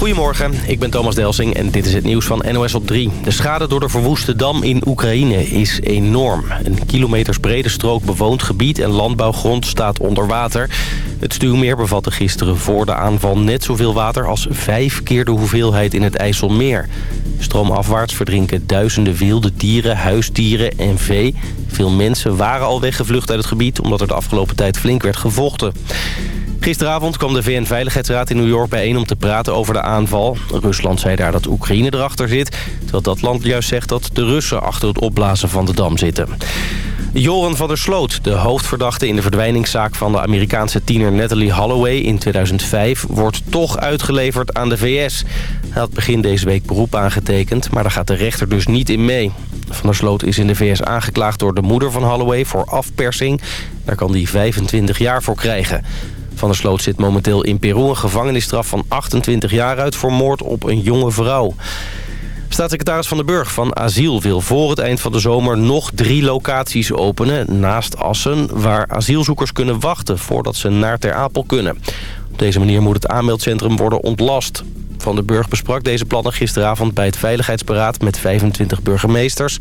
Goedemorgen, ik ben Thomas Delsing en dit is het nieuws van NOS op 3. De schade door de verwoeste dam in Oekraïne is enorm. Een kilometersbrede strook bewoond gebied en landbouwgrond staat onder water. Het Stuwmeer bevatte gisteren voor de aanval net zoveel water... als vijf keer de hoeveelheid in het IJsselmeer. Stroomafwaarts verdrinken duizenden wilde dieren, huisdieren en vee. Veel mensen waren al weggevlucht uit het gebied... omdat er de afgelopen tijd flink werd gevochten. Gisteravond kwam de VN-veiligheidsraad in New York bijeen om te praten over de aanval. Rusland zei daar dat Oekraïne erachter zit... terwijl dat land juist zegt dat de Russen achter het opblazen van de dam zitten. Joran van der Sloot, de hoofdverdachte in de verdwijningszaak van de Amerikaanse tiener Natalie Holloway in 2005, wordt toch uitgeleverd aan de VS. Hij had begin deze week beroep aangetekend, maar daar gaat de rechter dus niet in mee. Van der Sloot is in de VS aangeklaagd door de moeder van Holloway voor afpersing. Daar kan hij 25 jaar voor krijgen. Van der Sloot zit momenteel in Peru een gevangenisstraf van 28 jaar uit... voor moord op een jonge vrouw. Staatssecretaris Van den Burg van Asiel wil voor het eind van de zomer nog drie locaties openen naast Assen... waar asielzoekers kunnen wachten voordat ze naar Ter Apel kunnen. Op deze manier moet het aanmeldcentrum worden ontlast. Van den Burg besprak deze plannen gisteravond bij het Veiligheidsberaad met 25 burgemeesters.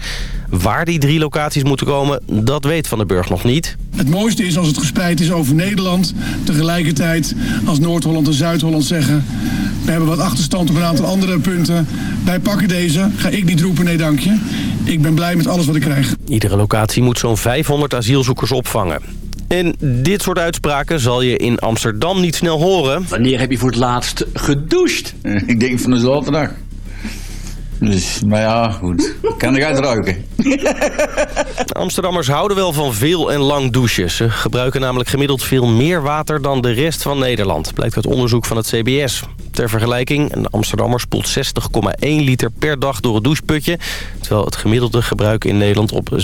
Waar die drie locaties moeten komen, dat weet Van den Burg nog niet. Het mooiste is als het gespreid is over Nederland. Tegelijkertijd als Noord-Holland en Zuid-Holland zeggen... we hebben wat achterstand op een aantal andere punten. Wij pakken deze. Ga ik niet roepen, nee dank je. Ik ben blij met alles wat ik krijg. Iedere locatie moet zo'n 500 asielzoekers opvangen. En dit soort uitspraken zal je in Amsterdam niet snel horen. Wanneer heb je voor het laatst gedoucht? Ik denk van dezelfde dag. Dus, maar ja, goed. Kan ik uitruiken. Amsterdammers houden wel van veel en lang douchen. Ze gebruiken namelijk gemiddeld veel meer water dan de rest van Nederland. Blijkt uit onderzoek van het CBS. Ter vergelijking, een Amsterdammer spoelt 60,1 liter per dag door het doucheputje... terwijl het gemiddelde gebruik in Nederland op 46,2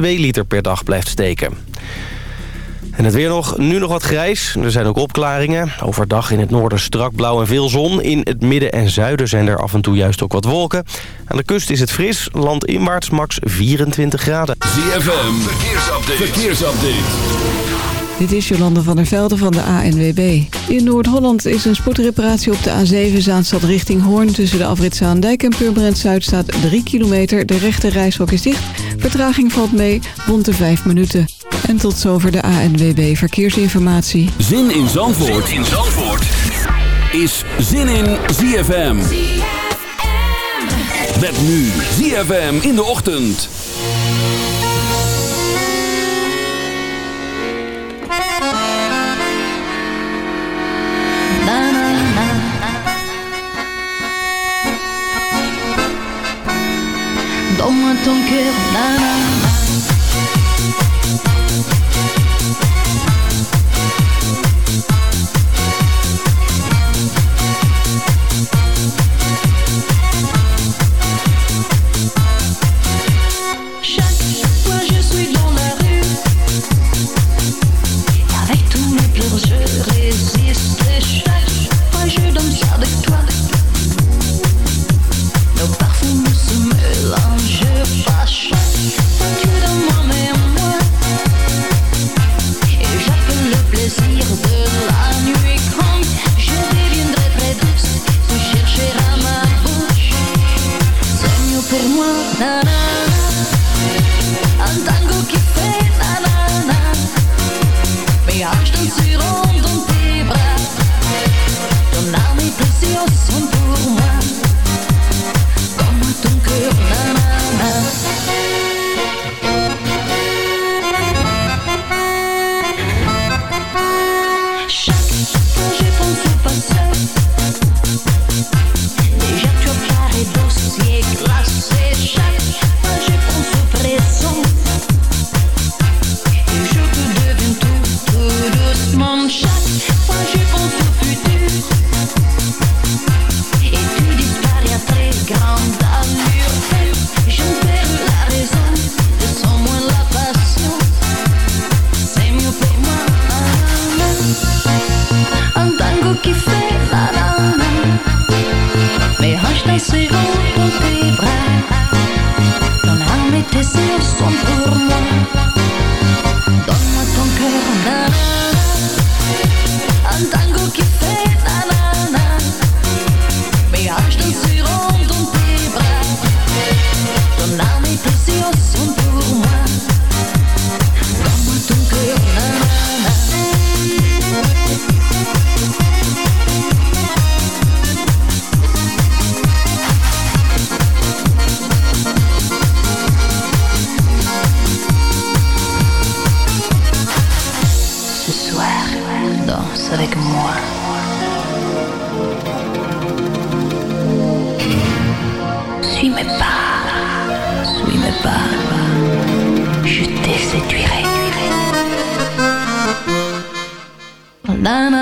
liter per dag blijft steken. En het weer nog, nu nog wat grijs. Er zijn ook opklaringen. Overdag in het noorden strak blauw en veel zon. In het midden en zuiden zijn er af en toe juist ook wat wolken. Aan de kust is het fris. Landinwaarts max 24 graden. ZFM, verkeersupdate. verkeersupdate. Dit is Jolande van der Velde van de ANWB. In Noord-Holland is een spoedreparatie op de A7 Zaanstad richting Hoorn... tussen de afrit Zaandijk en Purmerend Zuid staat 3 kilometer. De rechte reishok is dicht. Vertraging valt mee, rond de 5 minuten. En tot zover de ANWB Verkeersinformatie. Zin in Zandvoort, zin in Zandvoort. is Zin in ZFM. Met nu ZFM in de ochtend. Donne ton cœur, nanana. na na Na na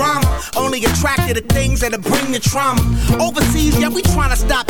Drama. Only attracted to things that'll bring the trauma. Overseas, yeah, we trying to stop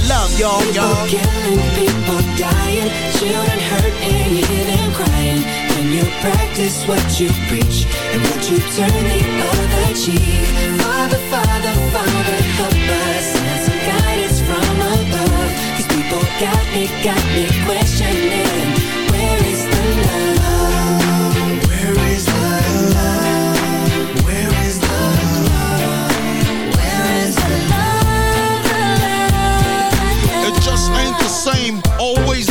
love, y'all, y'all. People killing, people dying, children hurt and you hear them crying. When you practice what you preach and what you turn the other cheek. Father, Father, Father, help us. Send some guidance from above. These people got me, got me questioning. Same, always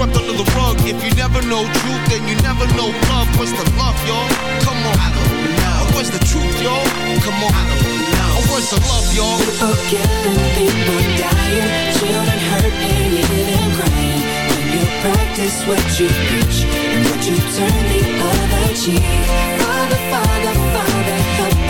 swept under the rug. If you never know truth, then you never know love. What's the love, y'all? Come on. I don't know. What's the truth, y'all? Come on. I don't know. What's the love, y'all? People killing, people dying, children hurt and you hear them crying. When you practice what you preach and what you turn the other cheek. Father, Father, Father, help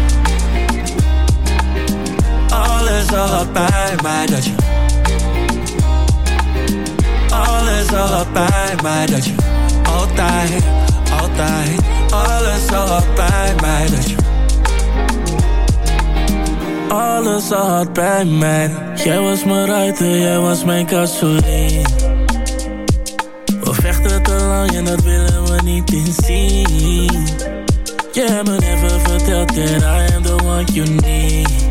alles bij mij Dat je alles al had bij mij Dat je altijd, altijd Alles bij mij Dat je alles al had bij mij. Jij was mijn ruiter, jij was mijn gasoline We vechten te lang en dat willen we niet inzien. Je hebt me never verteld that I am the one you need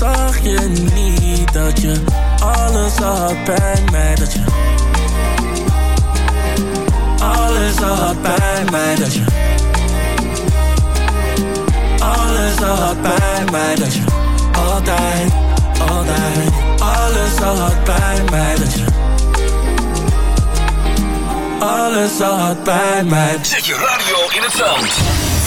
zag je niet dat je alles had bij mij Dat je alles had bij mij Dat je alles had bij mij Dat je altijd, altijd Alles had bij mij Dat je alles had bij mij Zet je radio in het zand.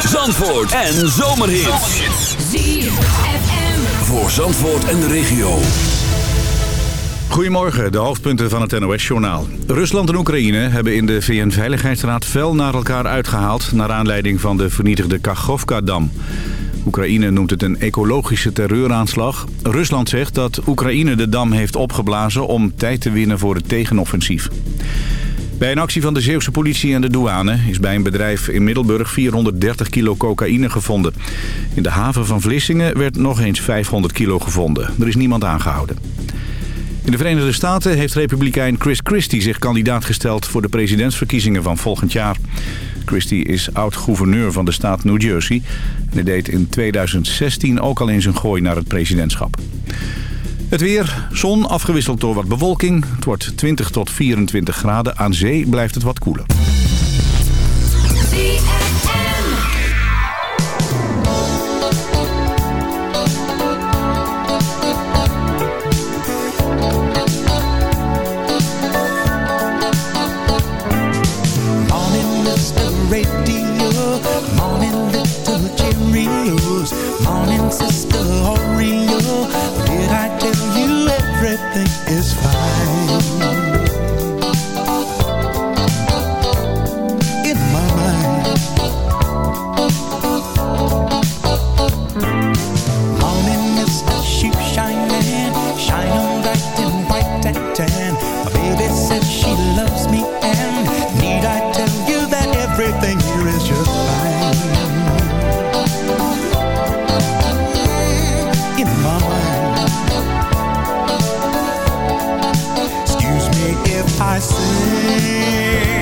Zandvoort en Zomerhits. ZFM. Voor Zandvoort en de regio. Goedemorgen, de hoofdpunten van het NOS-journaal. Rusland en Oekraïne hebben in de VN-veiligheidsraad fel naar elkaar uitgehaald... naar aanleiding van de vernietigde Kachovka-dam. Oekraïne noemt het een ecologische terreuraanslag. Rusland zegt dat Oekraïne de dam heeft opgeblazen om tijd te winnen voor het tegenoffensief. Bij een actie van de Zeeuwse politie en de douane is bij een bedrijf in Middelburg 430 kilo cocaïne gevonden. In de haven van Vlissingen werd nog eens 500 kilo gevonden. Er is niemand aangehouden. In de Verenigde Staten heeft republikein Chris Christie zich kandidaat gesteld voor de presidentsverkiezingen van volgend jaar. Christie is oud-gouverneur van de staat New Jersey en hij deed in 2016 ook al eens een gooi naar het presidentschap. Het weer, zon afgewisseld door wat bewolking. Het wordt 20 tot 24 graden. Aan zee blijft het wat koeler. I sing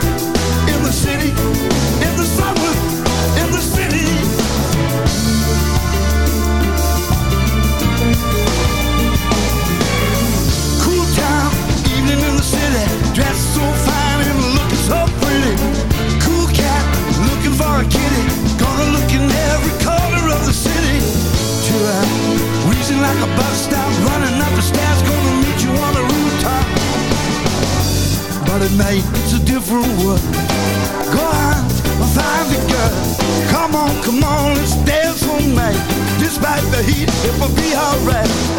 bus Running up the stairs Gonna meet you on the rooftop. But at night it's a different world Go on, find girl. Come on, come on, let's dance all night. Despite the heat, it will be alright.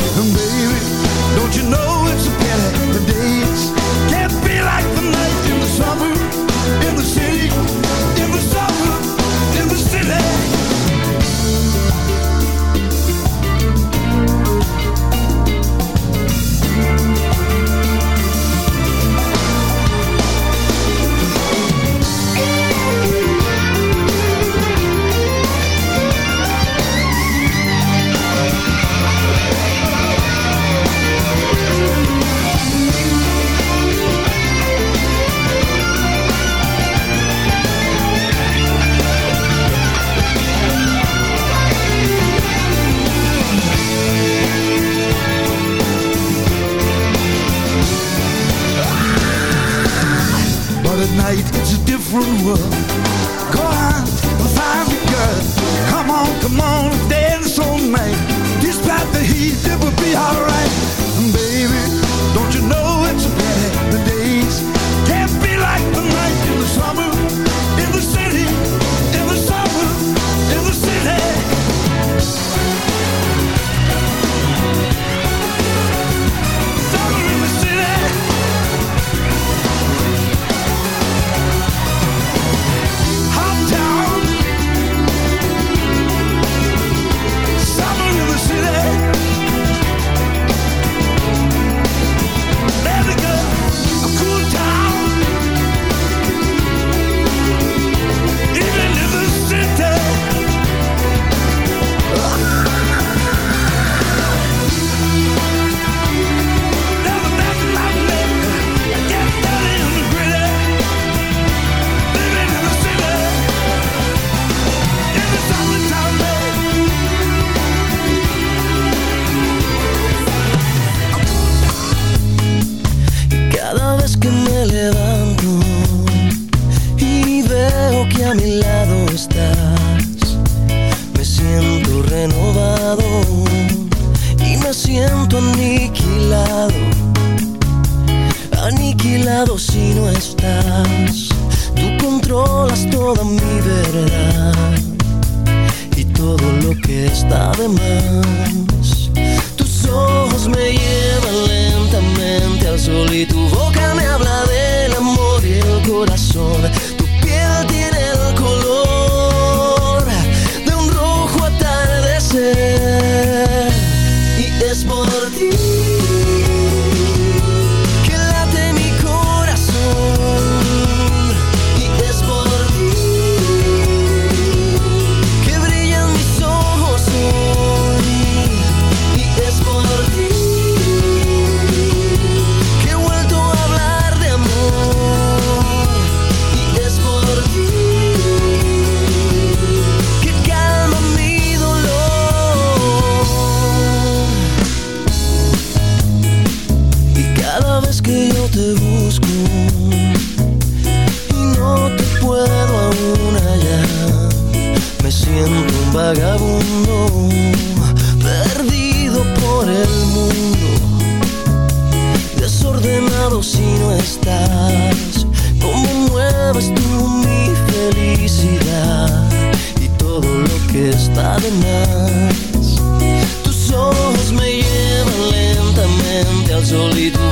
little